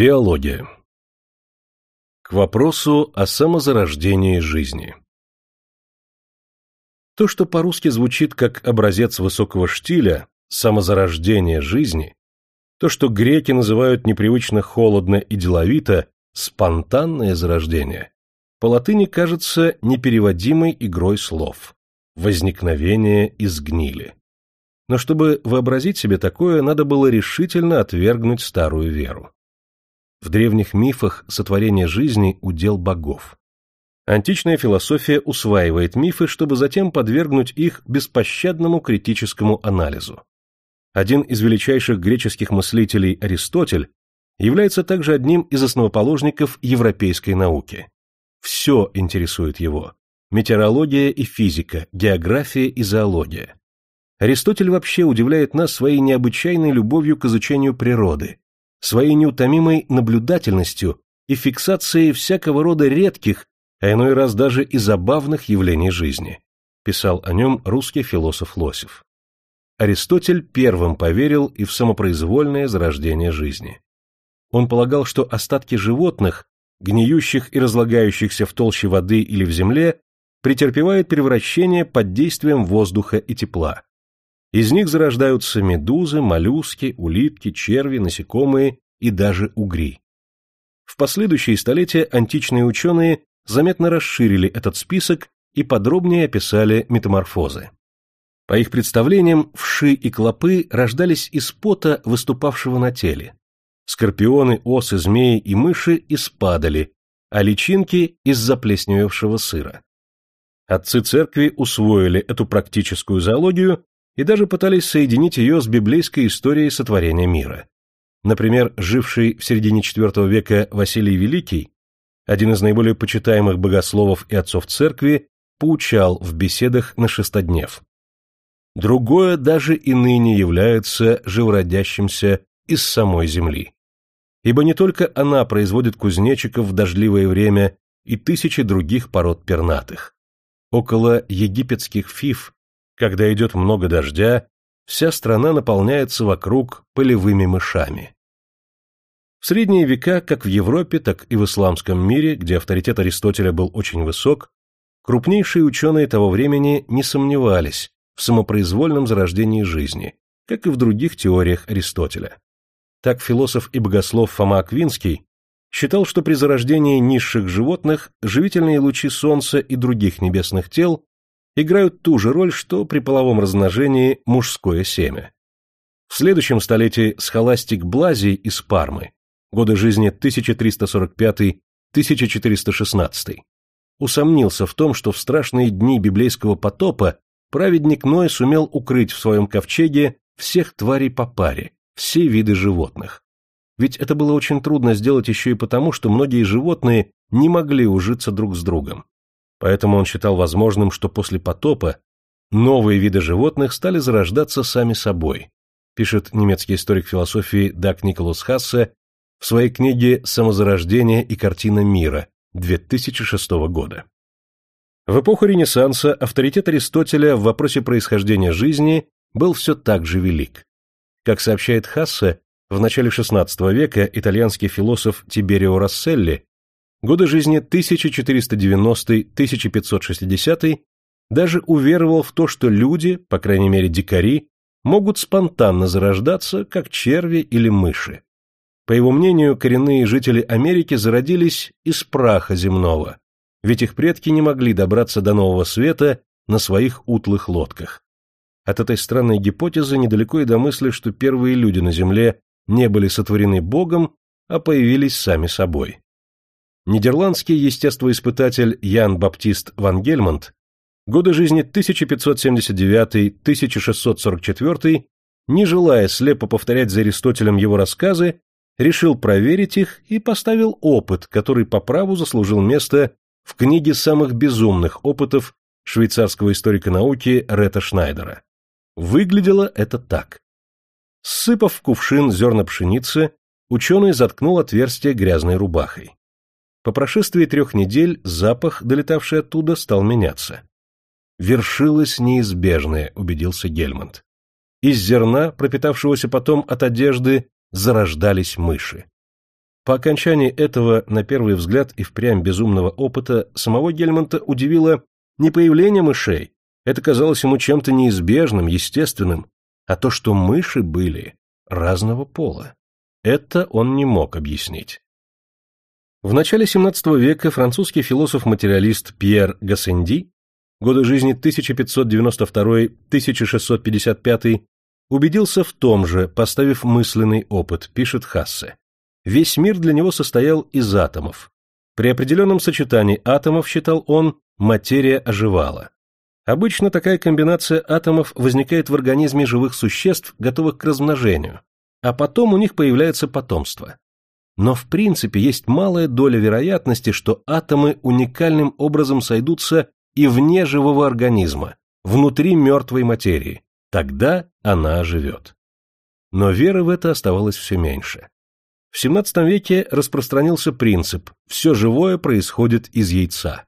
Биология. К вопросу о самозарождении жизни. То, что по-русски звучит как образец высокого штиля, самозарождение жизни, то, что греки называют непривычно холодно и деловито, спонтанное зарождение, по латыни кажется непереводимой игрой слов. Возникновение из гнили. Но чтобы вообразить себе такое, надо было решительно отвергнуть старую веру. В древних мифах сотворение жизни – удел богов. Античная философия усваивает мифы, чтобы затем подвергнуть их беспощадному критическому анализу. Один из величайших греческих мыслителей Аристотель является также одним из основоположников европейской науки. Все интересует его – метеорология и физика, география и зоология. Аристотель вообще удивляет нас своей необычайной любовью к изучению природы, своей неутомимой наблюдательностью и фиксацией всякого рода редких, а иной раз даже и забавных явлений жизни, писал о нем русский философ Лосев. Аристотель первым поверил и в самопроизвольное зарождение жизни. Он полагал, что остатки животных, гниющих и разлагающихся в толще воды или в земле, претерпевают превращение под действием воздуха и тепла. Из них зарождаются медузы, моллюски, улитки, черви, насекомые и даже угри. В последующие столетия античные ученые заметно расширили этот список и подробнее описали метаморфозы. По их представлениям, вши и клопы рождались из пота, выступавшего на теле. Скорпионы, осы, змеи и мыши – из падали, а личинки – из заплесневевшего сыра. Отцы церкви усвоили эту практическую зоологию и даже пытались соединить ее с библейской историей сотворения мира. Например, живший в середине IV века Василий Великий, один из наиболее почитаемых богословов и отцов церкви, поучал в беседах на шестоднев. Другое даже и ныне является живородящимся из самой земли. Ибо не только она производит кузнечиков в дождливое время и тысячи других пород пернатых. Около египетских фиф когда идет много дождя, вся страна наполняется вокруг полевыми мышами. В средние века, как в Европе, так и в исламском мире, где авторитет Аристотеля был очень высок, крупнейшие ученые того времени не сомневались в самопроизвольном зарождении жизни, как и в других теориях Аристотеля. Так философ и богослов Фома Аквинский считал, что при зарождении низших животных живительные лучи Солнца и других небесных тел играют ту же роль, что при половом размножении мужское семя. В следующем столетии схоластик Блазий из Пармы, годы жизни 1345-1416, усомнился в том, что в страшные дни библейского потопа праведник Ной сумел укрыть в своем ковчеге всех тварей по паре, все виды животных. Ведь это было очень трудно сделать еще и потому, что многие животные не могли ужиться друг с другом. Поэтому он считал возможным, что после потопа новые виды животных стали зарождаться сами собой, пишет немецкий историк философии Дак Николас Хассе в своей книге «Самозарождение и картина мира» 2006 года. В эпоху Ренессанса авторитет Аристотеля в вопросе происхождения жизни был все так же велик. Как сообщает Хассе, в начале XVI века итальянский философ Тиберио Расселли годы жизни 1490-1560, даже уверовал в то, что люди, по крайней мере дикари, могут спонтанно зарождаться, как черви или мыши. По его мнению, коренные жители Америки зародились из праха земного, ведь их предки не могли добраться до нового света на своих утлых лодках. От этой странной гипотезы недалеко и до мысли, что первые люди на Земле не были сотворены Богом, а появились сами собой. Нидерландский естествоиспытатель Ян Баптист ван Гельмонт годы жизни 1579-1644, не желая слепо повторять за Аристотелем его рассказы, решил проверить их и поставил опыт, который по праву заслужил место в книге самых безумных опытов швейцарского историка науки Ретта Шнайдера. Выглядело это так. Сыпав в кувшин зерна пшеницы, ученый заткнул отверстие грязной рубахой. По прошествии трех недель запах, долетавший оттуда, стал меняться. «Вершилось неизбежное», — убедился Гельмонт. Из зерна, пропитавшегося потом от одежды, зарождались мыши. По окончании этого, на первый взгляд и впрямь безумного опыта, самого Гельмонта удивило не появление мышей, это казалось ему чем-то неизбежным, естественным, а то, что мыши были разного пола. Это он не мог объяснить. В начале XVII века французский философ-материалист Пьер Гассенди, годы жизни 1592-1655, убедился в том же, поставив мысленный опыт, пишет Хассе. Весь мир для него состоял из атомов. При определенном сочетании атомов, считал он, материя оживала. Обычно такая комбинация атомов возникает в организме живых существ, готовых к размножению, а потом у них появляется потомство. Но в принципе есть малая доля вероятности, что атомы уникальным образом сойдутся и вне живого организма, внутри мертвой материи. Тогда она оживет. Но веры в это оставалось все меньше. В XVII веке распространился принцип «все живое происходит из яйца».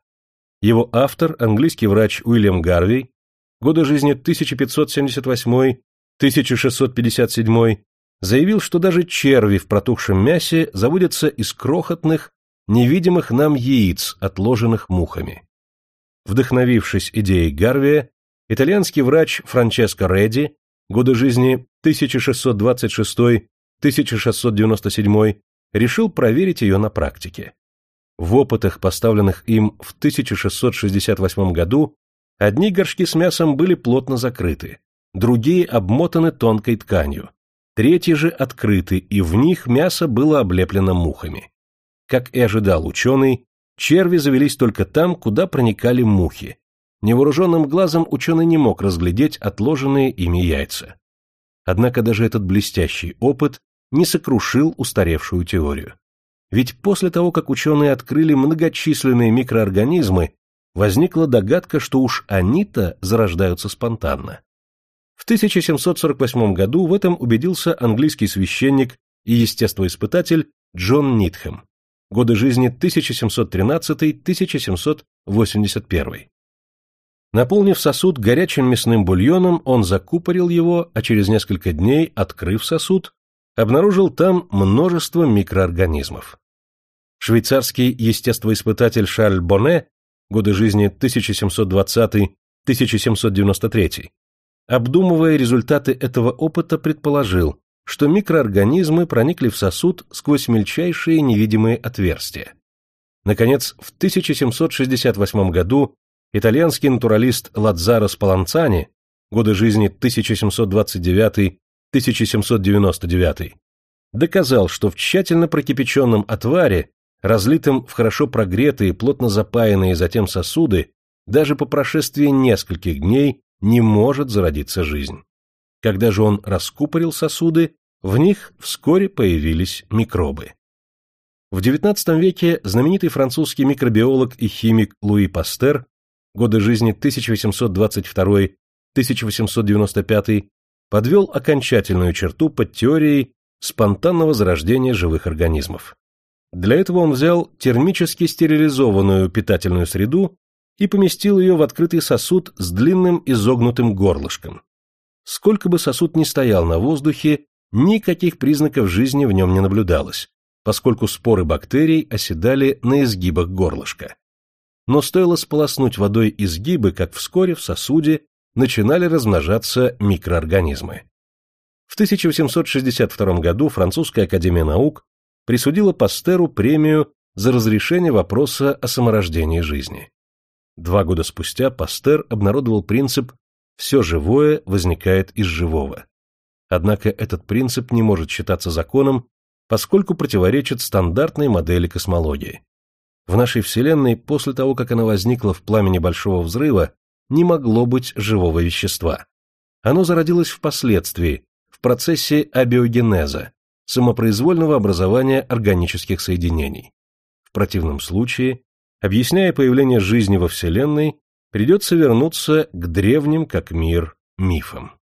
Его автор, английский врач Уильям Гарвей, годы жизни 1578-1657, заявил, что даже черви в протухшем мясе заводятся из крохотных, невидимых нам яиц, отложенных мухами. Вдохновившись идеей Гарвия, итальянский врач Франческо Редди, годы жизни 1626-1697, решил проверить ее на практике. В опытах, поставленных им в 1668 году, одни горшки с мясом были плотно закрыты, другие обмотаны тонкой тканью, третьи же открыты, и в них мясо было облеплено мухами. Как и ожидал ученый, черви завелись только там, куда проникали мухи. Невооруженным глазом ученый не мог разглядеть отложенные ими яйца. Однако даже этот блестящий опыт не сокрушил устаревшую теорию. Ведь после того, как ученые открыли многочисленные микроорганизмы, возникла догадка, что уж они-то зарождаются спонтанно. В 1748 году в этом убедился английский священник и естествоиспытатель Джон Нитхэм. Годы жизни 1713-1781. Наполнив сосуд горячим мясным бульоном, он закупорил его, а через несколько дней, открыв сосуд, обнаружил там множество микроорганизмов. Швейцарский естествоиспытатель Шарль Боне, годы жизни 1720-1793, обдумывая результаты этого опыта, предположил, что микроорганизмы проникли в сосуд сквозь мельчайшие невидимые отверстия. Наконец, в 1768 году итальянский натуралист Ладзаро Спаланцани, годы жизни 1729 1799, доказал, что в тщательно прокипяченном отваре, разлитом в хорошо прогретые, плотно запаянные затем сосуды, даже по прошествии нескольких дней не может зародиться жизнь. Когда же он раскупорил сосуды, в них вскоре появились микробы. В XIX веке знаменитый французский микробиолог и химик Луи Пастер, годы жизни 1822-1895, подвел окончательную черту под теорией спонтанного зарождения живых организмов. Для этого он взял термически стерилизованную питательную среду и поместил ее в открытый сосуд с длинным изогнутым горлышком. Сколько бы сосуд ни стоял на воздухе, никаких признаков жизни в нем не наблюдалось, поскольку споры бактерий оседали на изгибах горлышка. Но стоило сполоснуть водой изгибы, как вскоре в сосуде начинали размножаться микроорганизмы. В 1862 году Французская академия наук присудила Пастеру премию за разрешение вопроса о саморождении жизни. Два года спустя Пастер обнародовал принцип «все живое возникает из живого». Однако этот принцип не может считаться законом, поскольку противоречит стандартной модели космологии. В нашей Вселенной, после того, как она возникла в пламени Большого Взрыва, не могло быть живого вещества. Оно зародилось впоследствии, в процессе абиогенеза, самопроизвольного образования органических соединений. В противном случае, объясняя появление жизни во Вселенной, придется вернуться к древним как мир мифам.